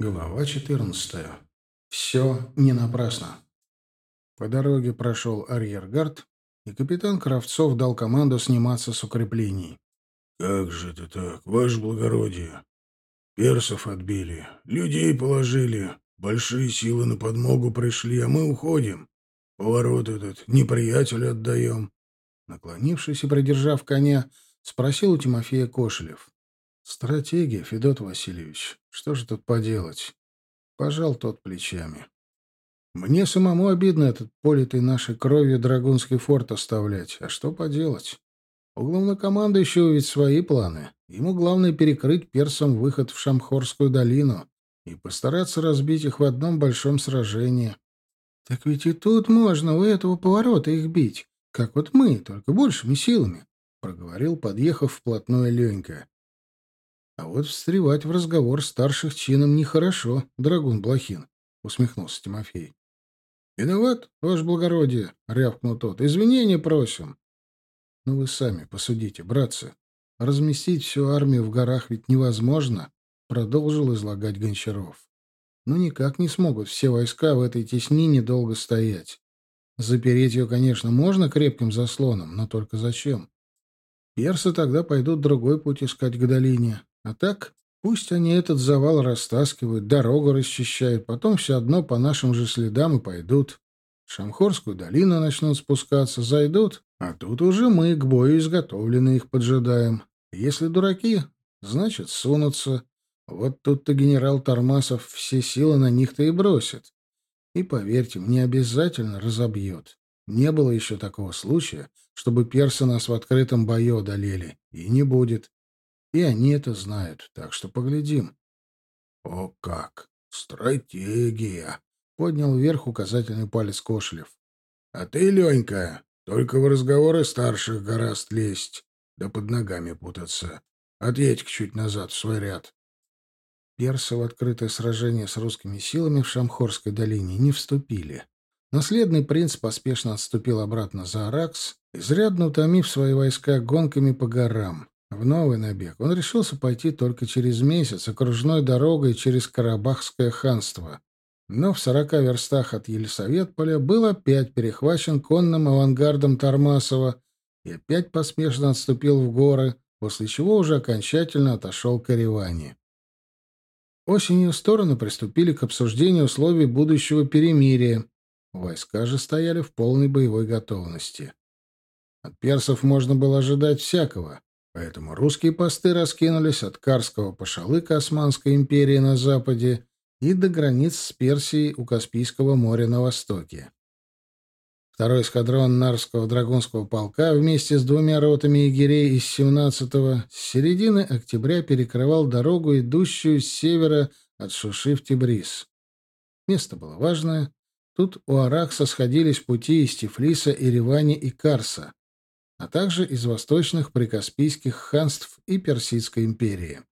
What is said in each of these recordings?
Глава 14. Все не напрасно. По дороге прошел арьергард, и капитан Кравцов дал команду сниматься с укреплений. «Как же это так, ваше благородие? Персов отбили, людей положили, большие силы на подмогу пришли, а мы уходим. Поворот этот неприятелю отдаем». Наклонившись и придержав коня, спросил у Тимофея Кошелев. Стратегия, Федот Васильевич. Что же тут поделать? Пожал тот плечами. Мне самому обидно этот политый нашей кровью Драгунский форт оставлять. А что поделать? У главнокомандующего ведь свои планы. Ему главное перекрыть персам выход в Шамхорскую долину и постараться разбить их в одном большом сражении. Так ведь и тут можно у этого поворота их бить, как вот мы, только большими силами, — проговорил, подъехав вплотную Ленька. А вот встревать в разговор старших чином нехорошо, драгун Блохин, — усмехнулся Тимофей. — Виноват, ваше благородие, — рявкнул тот. — Извинения просим. — Ну вы сами посудите, братцы. Разместить всю армию в горах ведь невозможно, — продолжил излагать Гончаров. Ну никак не смогут все войска в этой теснине долго стоять. Запереть ее, конечно, можно крепким заслоном, но только зачем? Персы тогда пойдут другой путь искать к долине, а так, пусть они этот завал растаскивают, дорогу расчищают, потом все одно по нашим же следам и пойдут. В Шамхорскую долину начнут спускаться, зайдут, а тут уже мы к бою изготовлены их поджидаем. Если дураки, значит, сунутся. Вот тут-то генерал Тормасов все силы на них-то и бросит. И, поверьте, мне обязательно разобьет. Не было еще такого случая, чтобы персы нас в открытом бою одолели. И не будет. И они это знают, так что поглядим. — О как! Стратегия! — поднял вверх указательный палец Кошелев. — А ты, Ленька, только в разговоры старших гораст лезть, да под ногами путаться. отъедь чуть назад в свой ряд. Персы в открытое сражение с русскими силами в Шамхорской долине не вступили. Наследный принц поспешно отступил обратно за Аракс, изрядно утомив свои войска гонками по горам. В новый набег он решился пойти только через месяц окружной дорогой через Карабахское ханство. Но в сорока верстах от Елисаветполя был опять перехвачен конным авангардом Тормасова и опять поспешно отступил в горы, после чего уже окончательно отошел к Ереване. Осенью стороны приступили к обсуждению условий будущего перемирия. Войска же стояли в полной боевой готовности. От персов можно было ожидать всякого. Поэтому русские посты раскинулись от Карского пошалыка Османской империи на западе и до границ с Персией у Каспийского моря на востоке. Второй эскадрон Нарского драгунского полка вместе с двумя ротами егерей из 17-го с середины октября перекрывал дорогу, идущую с севера от Шуши в Тибрис. Место было важное. Тут у Аракса сходились пути из Тифлиса, Еревани и Карса а также из восточных прикаспийских ханств и Персидской империи.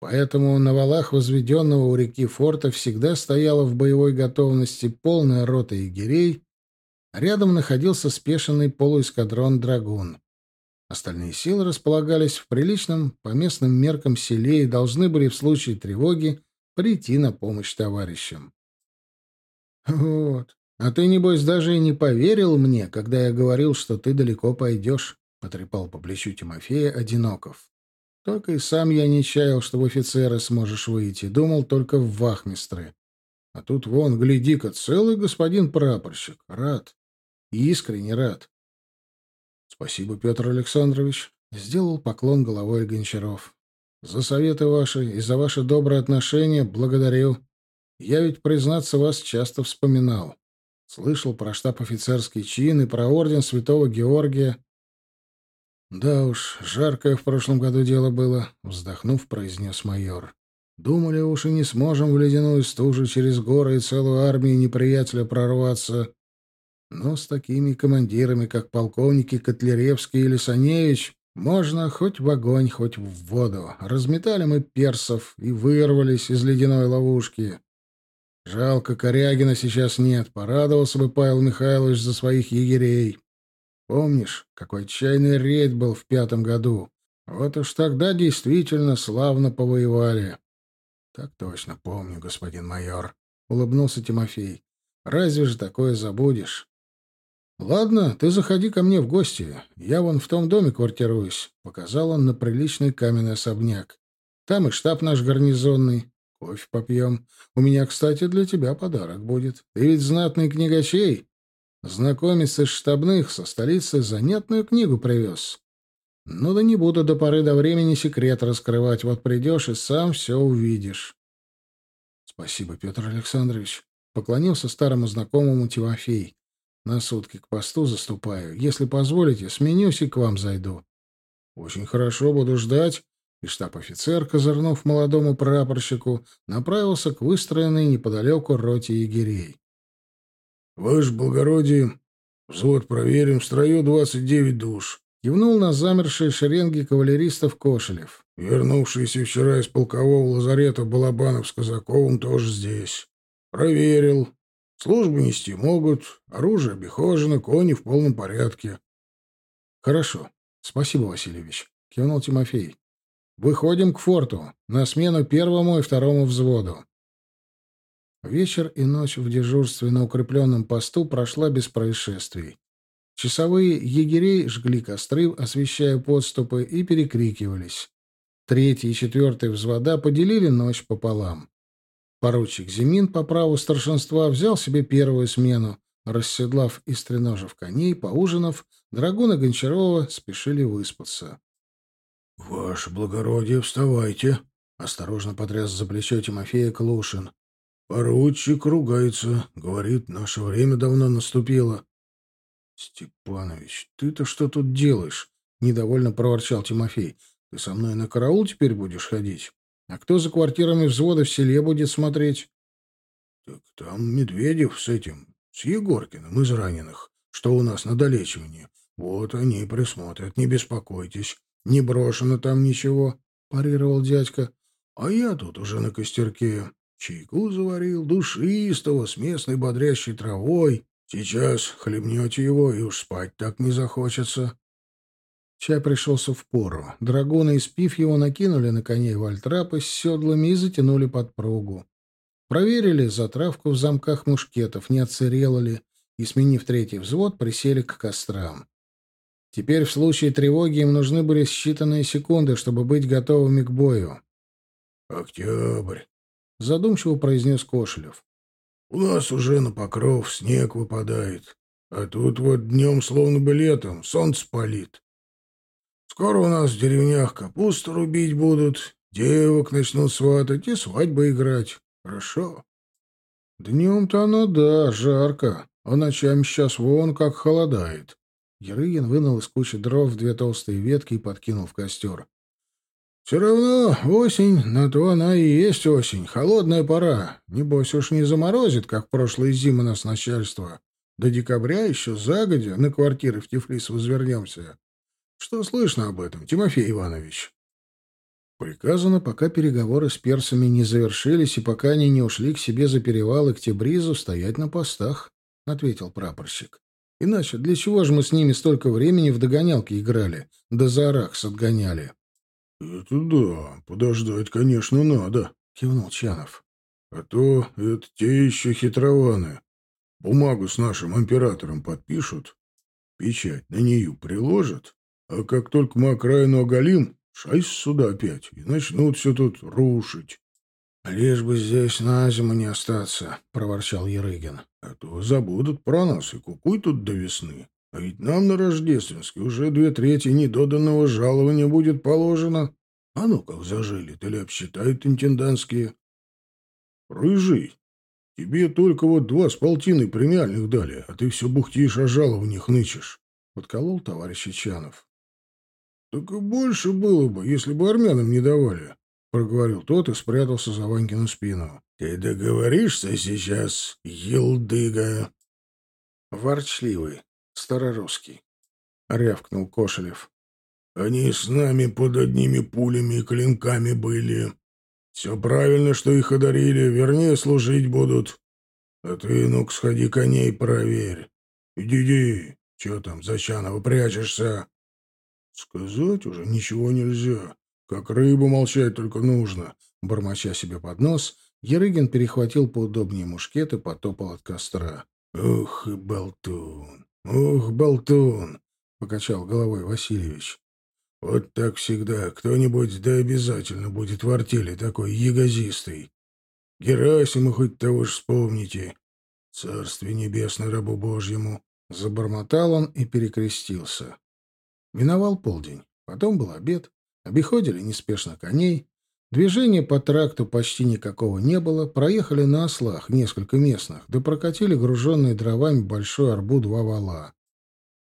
Поэтому на валах возведенного у реки форта всегда стояла в боевой готовности полная рота егерей, а рядом находился спешенный полуэскадрон «Драгун». Остальные силы располагались в приличном по местным меркам селе и должны были в случае тревоги прийти на помощь товарищам. Вот. «А ты, небось, даже и не поверил мне, когда я говорил, что ты далеко пойдешь», — потрепал по плечу Тимофея Одиноков. «Только и сам я не чаял, что в офицеры сможешь выйти. Думал только в вахмистры. А тут вон, гляди-ка, целый господин прапорщик. Рад. Искренне рад». «Спасибо, Петр Александрович», — сделал поклон головой Гончаров. «За советы ваши и за ваши добрые отношения благодарю. Я ведь, признаться, вас часто вспоминал». Слышал про штаб-офицерский чин и про орден святого Георгия. «Да уж, жаркое в прошлом году дело было», — вздохнув, произнес майор. «Думали уж и не сможем в ледяную стужу через горы и целую армию неприятеля прорваться. Но с такими командирами, как полковники Котляревский или Саневич, можно хоть в огонь, хоть в воду. Разметали мы персов и вырвались из ледяной ловушки. Жалко, Корягина сейчас нет. Порадовался бы Павел Михайлович за своих егерей. Помнишь, какой отчаянный рейд был в пятом году? Вот уж тогда действительно славно повоевали. Так точно помню, господин майор, улыбнулся Тимофей. Разве же такое забудешь? Ладно, ты заходи ко мне в гости. Я вон в том доме квартируюсь, показал он на приличный каменный особняк. Там и штаб наш гарнизонный. Кофе попьем. У меня, кстати, для тебя подарок будет. Ты ведь знатный книгачей. Знакомец из штабных со столицы занятную книгу привез. Ну да не буду до поры до времени секрет раскрывать. Вот придешь и сам все увидишь. Спасибо, Петр Александрович. Поклонился старому знакомому Тимофей. На сутки к посту заступаю. Если позволите, сменюсь и к вам зайду. Очень хорошо, буду ждать. И штаб-офицер, козырнув молодому прапорщику, направился к выстроенной неподалеку роте егерей. — Ваше благородие, взвод проверим, в строю двадцать девять душ. Кивнул на замершие шеренги кавалеристов Кошелев. Вернувшийся вчера из полкового лазарета Балабанов с Казаковым тоже здесь. Проверил. Службу нести могут, оружие обихожено, кони в полном порядке. Хорошо. Спасибо, Васильевич. Кивнул Тимофей. Выходим к форту, на смену первому и второму взводу. Вечер и ночь в дежурстве на укрепленном посту прошла без происшествий. Часовые егерей жгли костры, освещая подступы, и перекрикивались. Третий и четвертый взвода поделили ночь пополам. Поручик Зимин по праву старшинства взял себе первую смену. Расседлав и стреножив коней, поужинав, драгуны Гончарова спешили выспаться. — Ваше благородие, вставайте! — осторожно потряс за плечо Тимофея Клушин. — Поручик ругается, говорит, наше время давно наступило. «Степанович, ты-то что тут делаешь?» — недовольно проворчал Тимофей. «Ты со мной на караул теперь будешь ходить? А кто за квартирами взвода в селе будет смотреть?» «Так там Медведев с этим, с Егоркиным из раненых, что у нас на долечивании. Вот они и присмотрят, не беспокойтесь. Не брошено там ничего», — парировал дядька. «А я тут уже на костерке. Чайку заварил, душистого, с местной бодрящей травой». Сейчас хлебнете его, и уж спать так не захочется. Чай пришелся в пору. Драгуны, испив его, накинули на коней вальтрапы с седлами и затянули подпругу. Проверили затравку в замках мушкетов, не отсырела ли, и, сменив третий взвод, присели к кострам. Теперь в случае тревоги им нужны были считанные секунды, чтобы быть готовыми к бою. «Октябрь», — задумчиво произнес Кошелев. У нас уже на покров снег выпадает, а тут вот днем словно бы летом солнце палит. Скоро у нас в деревнях капусту рубить будут, девок начнут сватать и свадьбы играть. Хорошо. Днем-то оно да, жарко, а ночами сейчас вон как холодает. Ерыгин вынул из кучи дров две толстые ветки и подкинул в костер. Все равно осень, на то она и есть осень, холодная пора. Небось уж не заморозит, как прошлые зимы нас начальство. До декабря еще загодя на квартиры в Тифлис возвернемся. Что слышно об этом, Тимофей Иванович? Приказано, пока переговоры с персами не завершились и пока они не ушли к себе за перевал и к Тебризу, стоять на постах, — ответил прапорщик. Иначе для чего же мы с ними столько времени в догонялки играли, да за Арахс отгоняли? «Это да, подождать, конечно, надо», — кивнул Чанов. «А то это те еще хитрованы. Бумагу с нашим императором подпишут, печать на нее приложат, а как только мы окраину оголим, шайся сюда опять, и начнут все тут рушить». «Лишь бы здесь на зиму не остаться», — проворчал Ерыгин. «А то забудут про нас и кукуй тут до весны. А ведь нам на Рождественский уже две трети недоданного жалования будет положено. А ну как зажилит или обсчитают интендантские. Рыжий, тебе только вот два с полтиной премиальных дали, а ты все бухтишь о жалованиях нычешь. Подколол товарищ Чанов. Так и больше было бы, если бы армянам не давали, проговорил тот и спрятался за Ванькину спину. Ты договоришься сейчас, елдыга? Ворчливый, старорусский, рявкнул Кошелев. Они с нами под одними пулями и клинками были. Все правильно, что их одарили, вернее, служить будут. А ты, ну-ка, сходи коней проверь. Иди-иди, че там, Зачанова, прячешься? Сказать уже ничего нельзя. Как рыбу молчать только нужно. Бормоча себе под нос, Ерыгин перехватил поудобнее мушкет и потопал от костра. «Ух и болтун! Ух, болтун!» — покачал головой Васильевич. «Вот так всегда. Кто-нибудь да обязательно будет в артели такой ягозистый. Герасима хоть того ж вспомните. Царствие небесное рабу Божьему!» Забормотал он и перекрестился. Миновал полдень. Потом был обед. Обиходили неспешно коней. Движения по тракту почти никакого не было. Проехали на ослах несколько местных, да прокатили груженные дровами большой арбу два вала.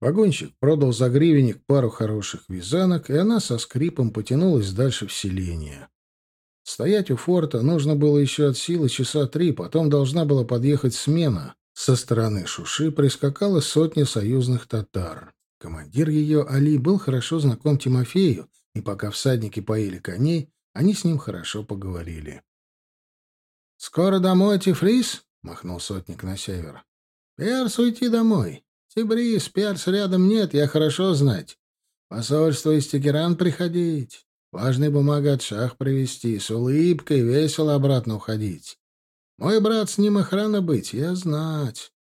Вагонщик продал за гривенник пару хороших вязанок, и она со скрипом потянулась дальше в селение. Стоять у форта нужно было еще от силы часа три, потом должна была подъехать смена. Со стороны Шуши прискакала сотня союзных татар. Командир ее, Али, был хорошо знаком Тимофею, и пока всадники поили коней, они с ним хорошо поговорили. «Скоро домой, Тифлис?» — махнул сотник на север. «Перс уйти домой. Тибрис, Перс рядом нет, я хорошо знать. Посольство из Тегеран приходить. Важные бумага от шах привезти, с улыбкой весело обратно уходить. Мой брат с ним охрана быть, я знать.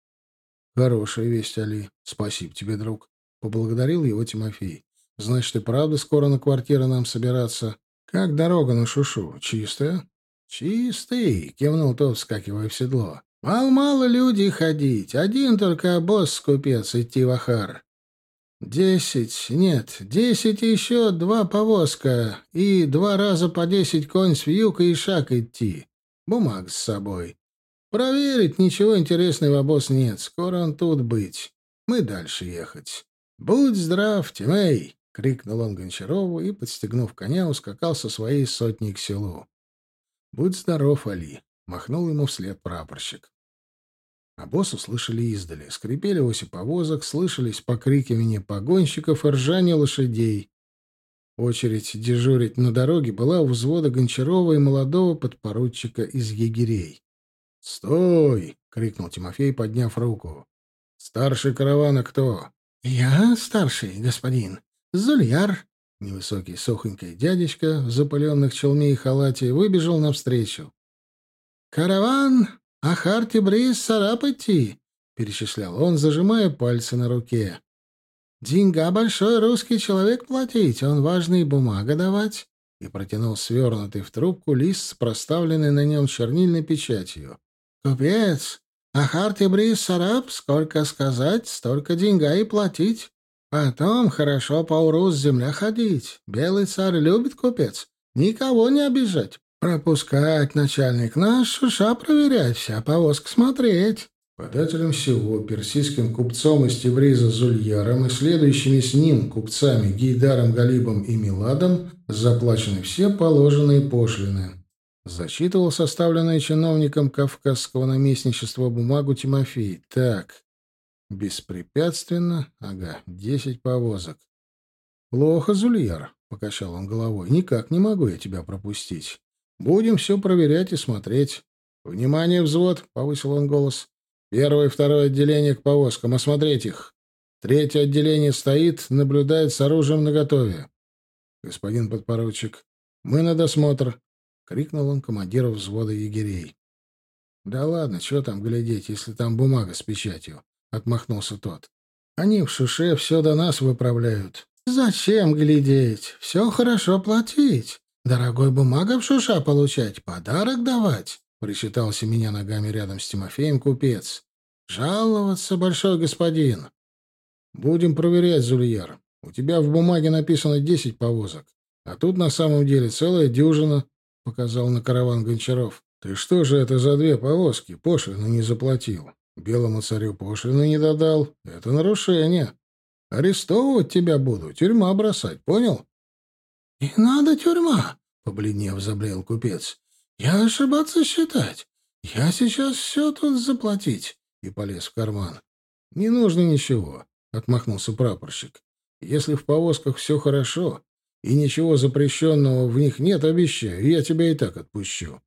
Хорошая весть, Али. Спасибо тебе, друг. Поблагодарил его Тимофей. Значит, и правда скоро на квартиру нам собираться. Как дорога на Шушу? Чистая? Чистый, кивнул тот, вскакивая в седло. Мало-мало людей ходить. Один только обоз-купец идти в Ахар. Десять, нет, десять и еще два повозка, и два раза по десять конь с вьюкой и шаг идти. Бумаг с собой. Проверить ничего интересного обоз нет. Скоро он тут быть. Мы дальше ехать. Будь здрав, Тимей! — крикнул он Гончарову и, подстегнув коня, ускакал со своей сотней к селу. «Будь здоров, Али!» — махнул ему вслед прапорщик. А босс услышали издали. Скрипели оси повозок, слышались покрикивания погонщиков и ржание лошадей. Очередь дежурить на дороге была у взвода Гончарова и молодого подпоручика из егерей. «Стой!» — крикнул Тимофей, подняв руку. «Старший каравана кто?» «Я старший, господин. Зульяр». Невысокий сухонький дядечка в запыленных челме и халате выбежал навстречу. «Караван Ахар-Тибрис Сарап идти», — перечислял он, зажимая пальцы на руке. Деньга большой русский человек платить, он важные бумага давать. И протянул свернутый в трубку лист с проставленной на нем чернильной печатью. Купец, Ахарти Брис Сараб, сколько сказать, столько деньга и платить. Потом хорошо по урус земля ходить. Белый царь любит купец. Никого не обижать. Пропускать начальник наш, шуша проверять, вся повозка смотреть. Подателем всего, персидским купцом из Тевриза Зульяром и следующими с ним купцами Гейдаром Галибом и Миладом заплачены все положенные пошлины. Зачитывал составленную чиновником Кавказского наместничества бумагу Тимофей. Так, беспрепятственно, ага, десять повозок. Плохо, Зульяр, — покачал он головой, — никак не могу я тебя пропустить. Будем все проверять и смотреть. Внимание, взвод, — повысил он голос. Первое и второе отделение к повозкам. Осмотреть их. Третье отделение стоит, наблюдает с оружием наготове. Господин подпоручик, мы на досмотр. Крикнул он командиру взвода егерей. Да ладно, что там глядеть, если там бумага с печатью? Отмахнулся тот. Они в шуше все до нас выправляют. Зачем глядеть? Все хорошо платить. Дорогой бумага в шуша получать, подарок давать. Причитался меня ногами рядом с Тимофеем купец. «Жаловаться, большой господин!» «Будем проверять, Зульяр. У тебя в бумаге написано десять повозок, а тут на самом деле целая дюжина», — показал на караван Гончаров. «Ты что же это за две повозки? Пошлину не заплатил. Белому царю пошлину не додал. Это нарушение. Арестовывать тебя буду, тюрьма бросать, понял?» «Не надо тюрьма», — побледнев заблеял купец. «Я ошибаться считать. Я сейчас все тут заплатить». И полез в карман. «Не нужно ничего», — отмахнулся прапорщик. «Если в повозках все хорошо и ничего запрещенного в них нет, обещаю, я тебя и так отпущу.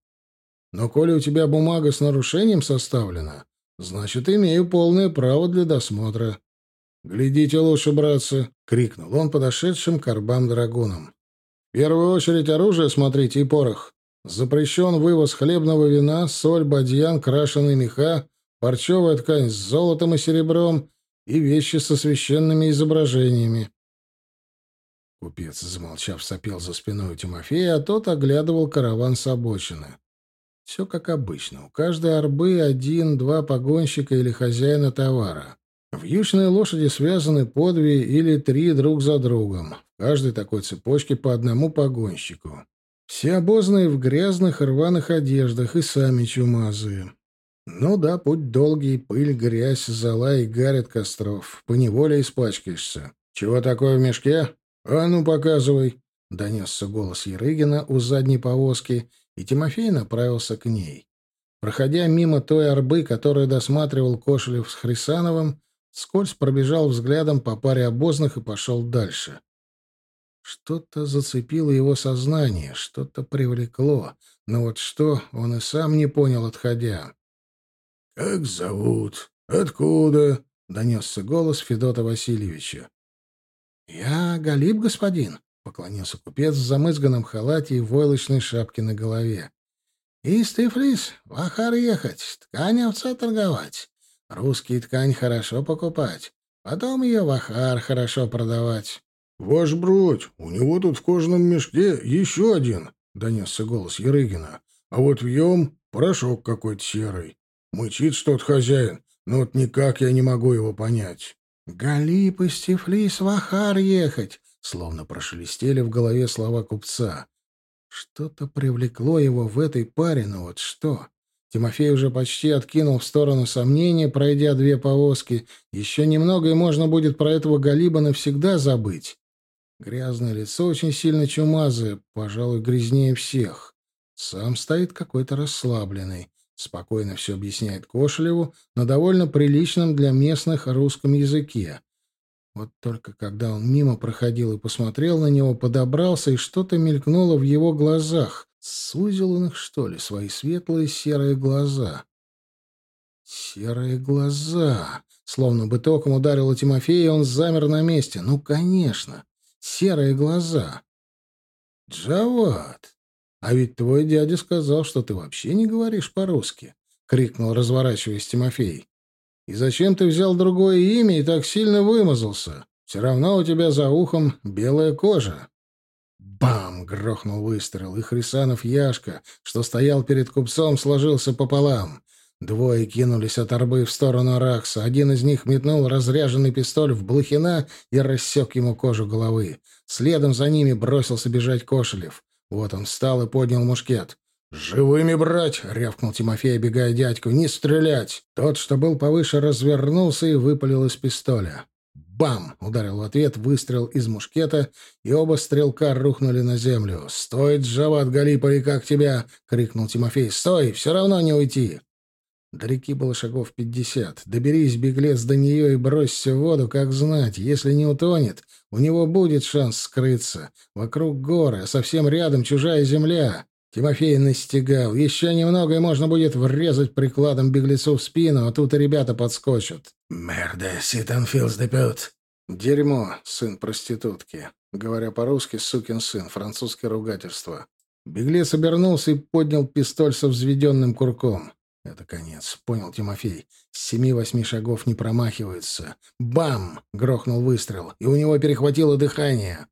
Но коли у тебя бумага с нарушением составлена, значит, имею полное право для досмотра». «Глядите лучше, братцы!» — крикнул он подошедшим к арбам драгунам. «В первую очередь оружие смотрите и порох. Запрещен вывоз хлебного вина, соль, бадьян, крашеные меха, парчевая ткань с золотом и серебром и вещи со священными изображениями. Купец, замолчав, сопел за спиной у Тимофея, а тот оглядывал караван с обочины. Все как обычно. У каждой арбы один-два погонщика или хозяина товара. Вьючные лошади связаны по две или три друг за другом. В каждой такой цепочке по одному погонщику. Все обозные в грязных рваных одеждах и сами чумазые. Ну да, путь долгий, пыль, грязь, зола и гарь от костров. Поневоле испачкаешься. Чего такое в мешке? А ну, показывай. Донесся голос Ерыгина у задней повозки, и Тимофей направился к ней. Проходя мимо той арбы, которую досматривал Кошелев с Хрисановым, скользь пробежал взглядом по паре обозных и пошел дальше. Что-то зацепило его сознание, что-то привлекло, но вот что, он и сам не понял, отходя. «Как зовут? Откуда?» — донесся голос Федота Васильевича. «Я Галиб, господин», — поклонился купец в замызганном халате и войлочной шапке на голове. «Из Тифлис в Ахар ехать, ткань овца торговать. Русский ткань хорошо покупать, потом ее в Ахар хорошо продавать». «Ваш бродь, у него тут в кожаном мешке еще один», — донесся голос Ерыгина. «А вот в ем порошок какой-то серый. Мычит что-то хозяин, но вот никак я не могу его понять». «Галип и Стефлис в Ахар ехать!» Словно прошелестели в голове слова купца. Что-то привлекло его в этой паре, но вот что? Тимофей уже почти откинул в сторону сомнения, пройдя две повозки. Еще немного, и можно будет про этого Галиба навсегда забыть. Грязное лицо очень сильно чумазое, пожалуй, грязнее всех. Сам стоит какой-то расслабленный. Спокойно все объясняет Кошелеву на довольно приличном для местных русском языке. Вот только когда он мимо проходил и посмотрел на него, подобрался, и что-то мелькнуло в его глазах. Сузил он их, что ли, свои светлые серые глаза? Серые глаза! Словно бы током ударило Тимофея, он замер на месте. Ну, конечно! Серые глаза! Джават! «А ведь твой дядя сказал, что ты вообще не говоришь по-русски», — крикнул, разворачиваясь Тимофей. «И зачем ты взял другое имя и так сильно вымазался? Все равно у тебя за ухом белая кожа». Бам! грохнул выстрел, и Хрисанов Яшка, что стоял перед купцом, сложился пополам. Двое кинулись от арбы в сторону Ракса. Один из них метнул разряженный пистоль в Блохина и рассек ему кожу головы. Следом за ними бросился бежать Кошелев. Вот он встал и поднял мушкет. «Живыми брать!» — рявкнул Тимофей, обегая дядьку. «Не стрелять!» Тот, что был повыше, развернулся и выпалил из пистоля. «Бам!» — ударил в ответ выстрел из мушкета, и оба стрелка рухнули на землю. «Стой, Джават Галипови, как тебя!» — крикнул Тимофей. «Стой! Все равно не уйти!» До реки было шагов пятьдесят. Доберись, беглец, до нее и бросься в воду, как знать. Если не утонет, у него будет шанс скрыться. Вокруг горы, а совсем рядом чужая земля. Тимофей настигал. Еще немного, и можно будет врезать прикладом беглецу в спину, а тут и ребята подскочат. «Мерда, ситанфилс депет!» «Дерьмо, сын проститутки». Говоря по-русски, сукин сын, французское ругательство. Беглец обернулся и поднял пистоль со взведенным курком. Это конец, понял Тимофей. С семи-восьми шагов не промахивается. Бам! Грохнул выстрел, и у него перехватило дыхание.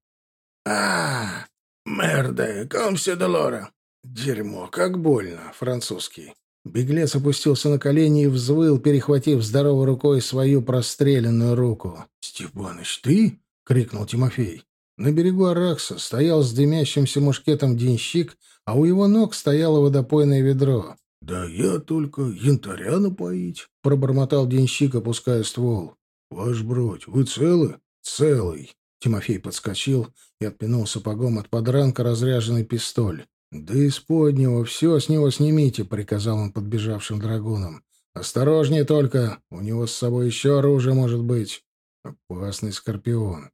а Мерда, комсе долора! Дерьмо, как больно, французский. Беглец опустился на колени и взвыл, перехватив здоровой рукой свою простреленную руку. «Степаныч, ты?» — крикнул Тимофей. На берегу Аракса стоял с дымящимся мушкетом денщик, а у его ног стояло водопойное ведро. «Да я только янтаря напоить», — пробормотал денщик, опуская ствол. «Ваш бродь, вы целы?» «Целый». Тимофей подскочил и отпинул сапогом от подранка разряженный пистоль. «Да из поднего все с него снимите», — приказал он подбежавшим драгунам. «Осторожнее только, у него с собой еще оружие может быть. Опасный скорпион».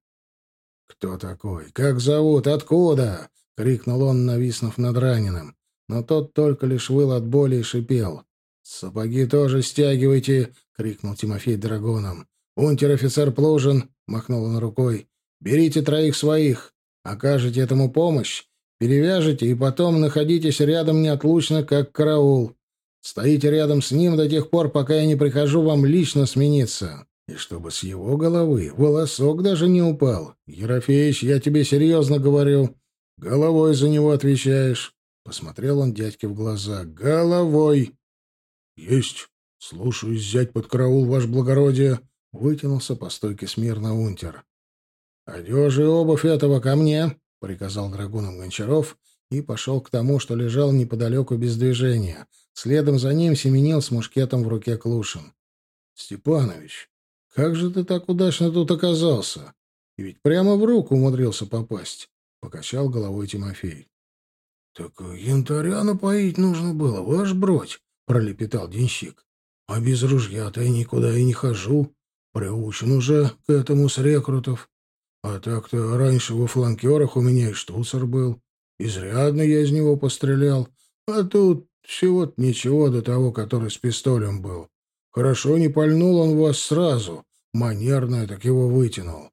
«Кто такой? Как зовут? Откуда?» — крикнул он, нависнув над раненым но тот только лишь выл от боли и шипел. «Сапоги тоже стягивайте!» — крикнул Тимофей драгоном. «Унтер-офицер Плужин!» — махнул он рукой. «Берите троих своих! Окажете этому помощь! Перевяжете и потом находитесь рядом неотлучно, как караул. Стоите рядом с ним до тех пор, пока я не прихожу вам лично смениться. И чтобы с его головы волосок даже не упал. Ерофеич, я тебе серьезно говорю. Головой за него отвечаешь. Посмотрел он дядьке в глаза. Головой. Есть. Слушаюсь, взять под караул, ваше благородие. Вытянулся по стойке смирно унтер. «Одежа и обувь этого ко мне!» — приказал драгуном Гончаров и пошел к тому, что лежал неподалеку без движения. Следом за ним семенил с мушкетом в руке Клушин. «Степанович, как же ты так удачно тут оказался? И ведь прямо в руку умудрился попасть!» — покачал головой Тимофей. «Так янтаря напоить нужно было, ваш бродь!» — пролепетал денщик. «А без ружья-то я никуда и не хожу. Приучен уже к этому с рекрутов. А так-то раньше во фланкерах у меня и штуцер был. Изрядно я из него пострелял. А тут всего-то ничего до того, который с пистолем был. Хорошо не пальнул он вас сразу. Манерно так его вытянул.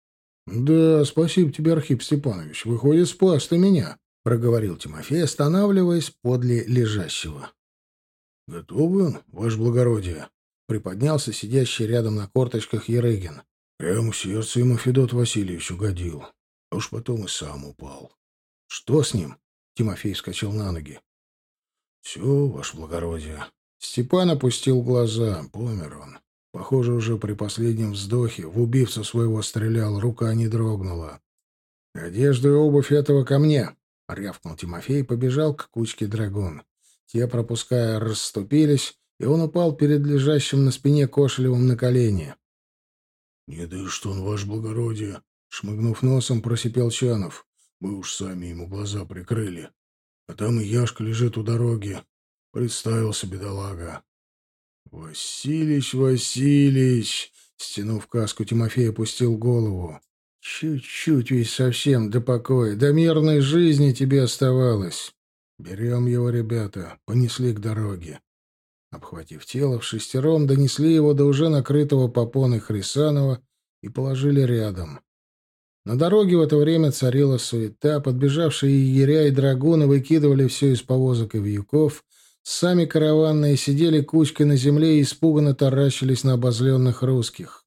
— Да, спасибо тебе, Архип Степанович. Выходит, спас ты меня, — проговорил Тимофей, останавливаясь подле лежащего. — Готовы он, ваше благородие? — приподнялся сидящий рядом на корточках Ерыгин. Прямо сердце ему Федот Васильевич угодил. А уж потом и сам упал. — Что с ним? — Тимофей вскочил на ноги. — Все, ваше благородие. Степан опустил глаза. Помер он. Похоже, уже при последнем вздохе в убивцу своего стрелял, рука не дрогнула. — Одежду и обувь этого ко мне! — рявкнул Тимофей и побежал к кучке драгун. Те, пропуская, расступились, и он упал перед лежащим на спине Кошелевым на колени. «Не дышит он, ваше благородие!» Шмыгнув носом, просипел Чанов. «Мы уж сами ему глаза прикрыли. А там и Яшка лежит у дороги. Представился бедолага». «Василич, Василич!» Стянув каску, Тимофей опустил голову. «Чуть-чуть ведь совсем до покоя, до мирной жизни тебе оставалось. Берем его, ребята, понесли к дороге». Обхватив тело, в шестером донесли его до уже накрытого попоны Хрисанова и положили рядом. На дороге в это время царила суета, подбежавшие егеря и драгуны выкидывали все из повозок и вьюков, сами караванные сидели кучкой на земле и испуганно таращились на обозленных русских.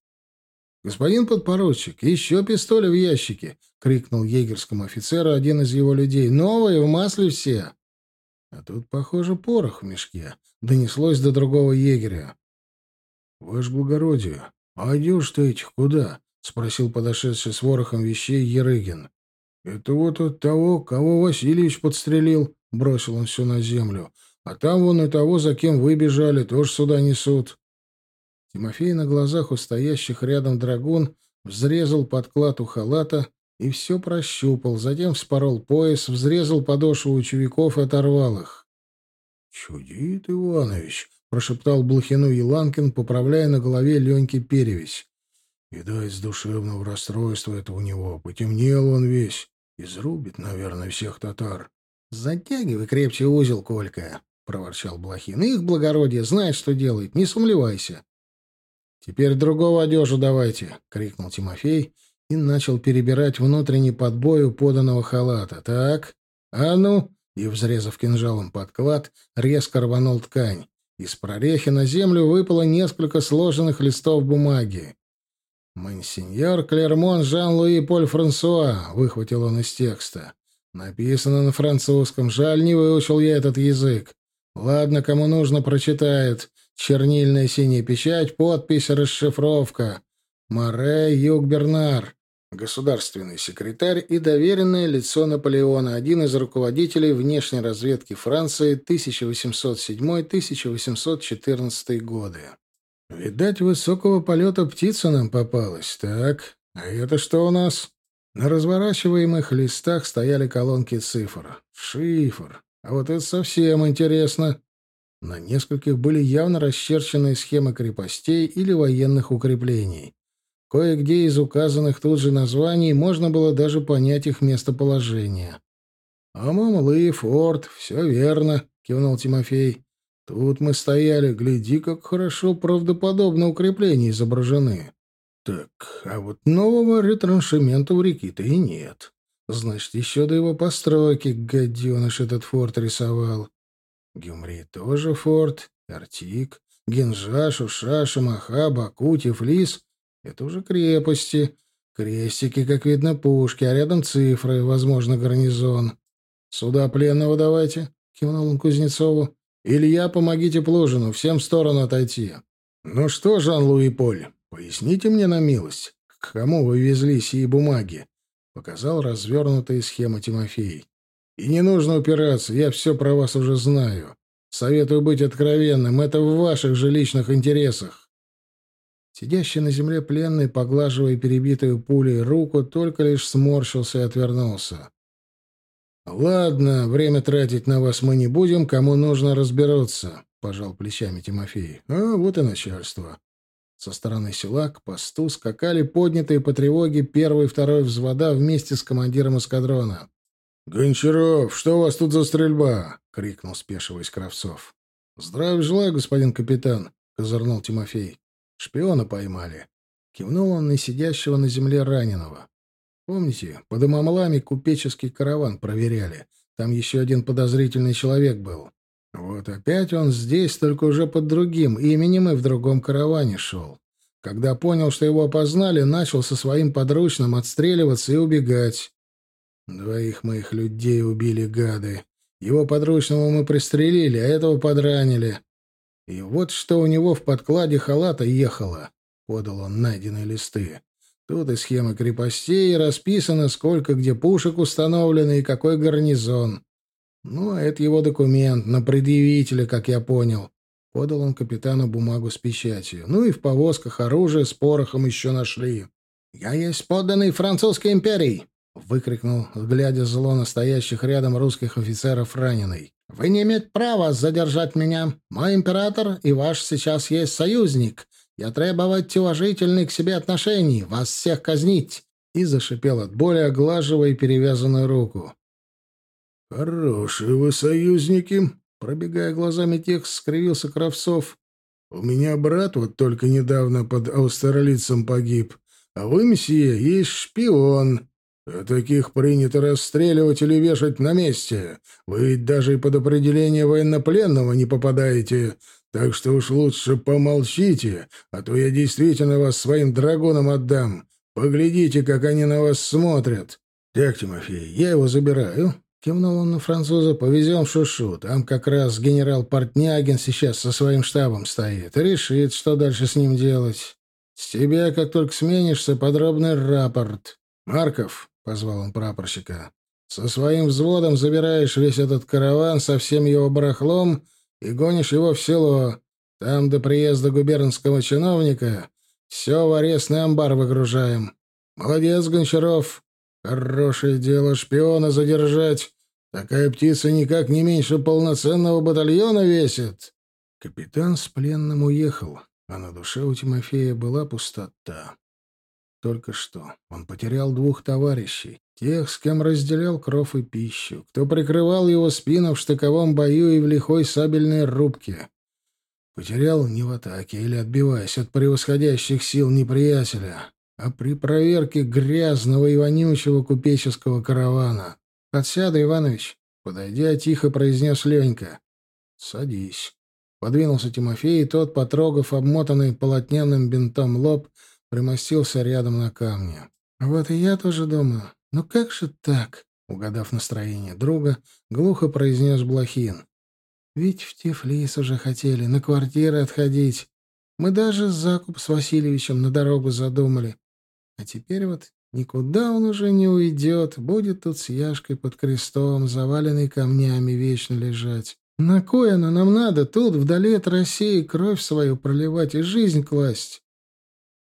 «Господин подпоручик, еще пистоли в ящике!» — крикнул егерскому офицеру один из его людей. «Новые, в масле все!» А тут, похоже, порох в мешке. Донеслось до другого егеря. — Ваше благородие, а одежь-то этих куда? — спросил подошедший с ворохом вещей Ерыгин. — Это вот от того, кого Васильевич подстрелил, — бросил он все на землю. — А там вон и того, за кем вы бежали, тоже сюда несут. Тимофей на глазах у стоящих рядом драгун взрезал подклад у халата и все прощупал, затем вспорол пояс, взрезал подошву учеников и оторвал их. — Чудит, Иванович, — прошептал Блохину Еланкин, поправляя на голове Леньки перевесь. Видать, с душевного расстройства это у него. Потемнел он весь. Изрубит, наверное, всех татар. — Затягивай крепче узел, Колька, — проворчал Блохин. — Их благородие знает, что делает, не сомневайся. — Теперь другого одежу давайте, — крикнул Тимофей, и начал перебирать внутренний подбой у поданного халата. «Так, а ну!» И, взрезав кинжалом подклад, резко рванул ткань. Из прорехи на землю выпало несколько сложенных листов бумаги. «Монсеньор Клермон Жан-Луи Поль Франсуа», — выхватил он из текста. «Написано на французском. Жаль, не выучил я этот язык. Ладно, кому нужно, прочитает. Чернильная синяя печать, подпись, расшифровка. Море Юг Бернар, государственный секретарь и доверенное лицо Наполеона, один из руководителей внешней разведки Франции 1807-1814 годы. Видать, высокого полета птица нам попалась. Так, а это что у нас? На разворачиваемых листах стояли колонки цифр. Шифр. А вот это совсем интересно. На нескольких были явно расчерчены схемы крепостей или военных укреплений. Кое-где из указанных тут же названий можно было даже понять их местоположение. «А Мамлы, форт, все верно», — кивнул Тимофей. «Тут мы стояли, гляди, как хорошо правдоподобно укрепления изображены. Так, а вот нового ретраншемента в реки-то и нет. Значит, еще до его постройки гаденыш этот форт рисовал. Гюмри тоже форт, Артик, Генжа, Шуша, Шамаха, Баку, Тифлис — это уже крепости. Крестики, как видно, пушки, а рядом цифры, возможно, гарнизон. «Сюда пленного давайте», — кивнул он Кузнецову. «Илья, помогите Плужину, всем в сторону отойти». «Ну что, Жан-Луи Поль, поясните мне на милость, к кому вы везли сии бумаги?» — показал развернутые схемы Тимофей. «И не нужно упираться, я все про вас уже знаю. Советую быть откровенным, это в ваших же личных интересах». Сидящий на земле пленный, поглаживая перебитую пулей руку, только лишь сморщился и отвернулся. «Ладно, время тратить на вас мы не будем, кому нужно разбираться», — пожал плечами Тимофей. «А вот и начальство». Со стороны села к посту скакали поднятые по тревоге первый и второй взвода вместе с командиром эскадрона. «Гончаров, что у вас тут за стрельба?» — крикнул, спешиваясь Кравцов. «Здравия желаю, господин капитан», — козырнул Тимофей. «Шпиона поймали». Кивнул он на сидящего на земле раненого. Помните, под Имамлами купеческий караван проверяли. Там еще один подозрительный человек был. Вот опять он здесь, только уже под другим именем и в другом караване шел. Когда понял, что его опознали, начал со своим подручным отстреливаться и убегать. Двоих моих людей убили гады. Его подручного мы пристрелили, а этого подранили. И вот что у него в подкладе халата ехало. Подал он найденные листы. Тут и схема крепостей, и расписано, сколько где пушек установлено и какой гарнизон. Ну, а это его документ на предъявителя, как я понял. Подал он капитану бумагу с печатью. Ну и в повозках оружие с порохом еще нашли. «Я есть подданный французской империи!» — выкрикнул, глядя зло настоящих рядом русских офицеров раненый. «Вы не имеете права задержать меня. Мой император и ваш сейчас есть союзник. Я требовать уважительных к себе отношений, вас всех казнить!» И зашипел от боли, оглаживая перевязанную руку. «Хорошие вы союзники!» Пробегая глазами текст, скривился Кравцов. «У меня брат вот только недавно под австралийцем погиб, а вы, месье, есть шпион. А таких принято расстреливать или вешать на месте. Вы ведь даже и под определение военнопленного не попадаете. Так что уж лучше помолчите, а то я действительно вас своим драгонам отдам. Поглядите, как они на вас смотрят. Так, Тимофей, я его забираю. Кивнул он на француза. Повезем Шушу. Там как раз генерал Портнягин сейчас со своим штабом стоит. Решит, что дальше с ним делать. С тебя, как только сменишься, подробный рапорт. Марков, — позвал он прапорщика, — со своим взводом забираешь весь этот караван со всем его барахлом и гонишь его в село. Там до приезда губернского чиновника все в арестный амбар выгружаем. Молодец, Гончаров. Хорошее дело шпиона задержать. Такая птица никак не меньше полноценного батальона весит. Капитан с пленным уехал, а на душе у Тимофея была пустота. Только что он потерял двух товарищей, Тех, с кем разделял кров и пищу, кто прикрывал его спину в штыковом бою и в лихой сабельной рубке. Потерял не в атаке или отбиваясь от превосходящих сил неприятеля, а при проверке грязного и вонючего купеческого каравана. «Подсяду, Иванович», — подойдя, тихо произнес Ленька. «Садись». Подвинулся Тимофей, и тот, потрогав обмотанный полотняным бинтом лоб, примостился рядом на камне. «Вот и я тоже думаю. «Ну как же так?» — угадав настроение друга, глухо произнес Блохин. «Ведь в Тифлис уже хотели на квартиры отходить. Мы даже закуп с Васильевичем на дорогу задумали. А теперь вот никуда он уже не уйдет, будет тут с Яшкой под крестом, заваленный камнями, вечно лежать. На кой оно нам надо тут, вдали от России, кровь свою проливать и жизнь класть?»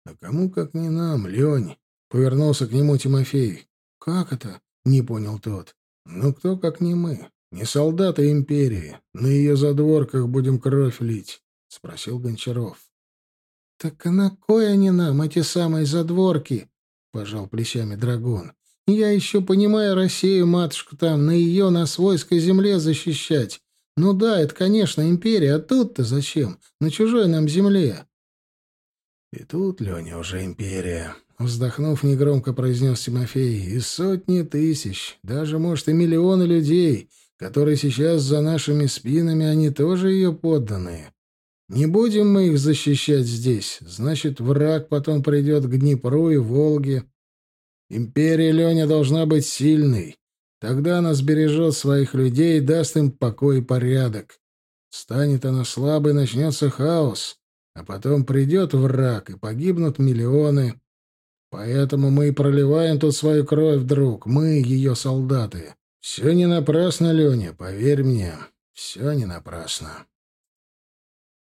«А кому, как не нам, Лень?» — повернулся к нему Тимофей. «Как это?» — не понял тот. «Ну кто, как не мы? Не солдаты империи. На ее задворках будем кровь лить», — спросил Гончаров. «Так а на кой они нам, эти самые задворки?» — пожал плечами Драгон. «Я еще понимаю Россию, матушку там, на ее, на свойской земле защищать. Ну да, это, конечно, империя, а тут-то зачем? На чужой нам земле». «И тут, Леня, уже империя. вздохнув, негромко произнес Тимофей, — и сотни тысяч, даже, может, и миллионы людей, которые сейчас за нашими спинами, они тоже ее подданные. Не будем мы их защищать здесь, значит, враг потом придет к Днепру и Волге. Империя Леня должна быть сильной. Тогда она сбережет своих людей и даст им покой и порядок. Станет она слабой, начнется хаос, а потом придет враг, и погибнут миллионы. Поэтому мы и проливаем тут свою кровь, друг, мы ее солдаты. Все не напрасно, Леня, поверь мне, все не напрасно.